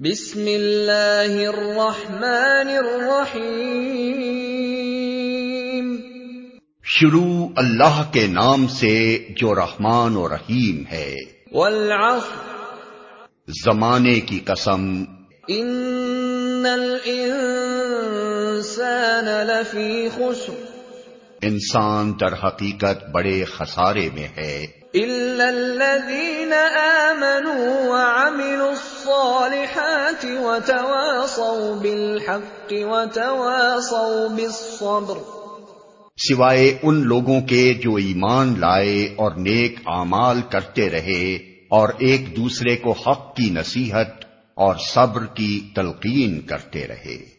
بسم اللہ الرحمن الرحیم۔ شروع اللہ کے نام سے جو رحمان و رحیم ہے۔ والعصر۔ زمانے کی قسم۔ ان الانسان لفی خسر۔ انسان در حقیقت بڑے خسارے میں ہے۔ الا امنوا وعملوا الصالحات وتواصوا بالحق وتواصوا بالصبر. سوائے ان لوگوں کے جو ایمان لائے اور نیک اعمال کرتے رہے اور ایک دوسرے کو حق کی نصیحت اور صبر کی تلقین کرتے رہے۔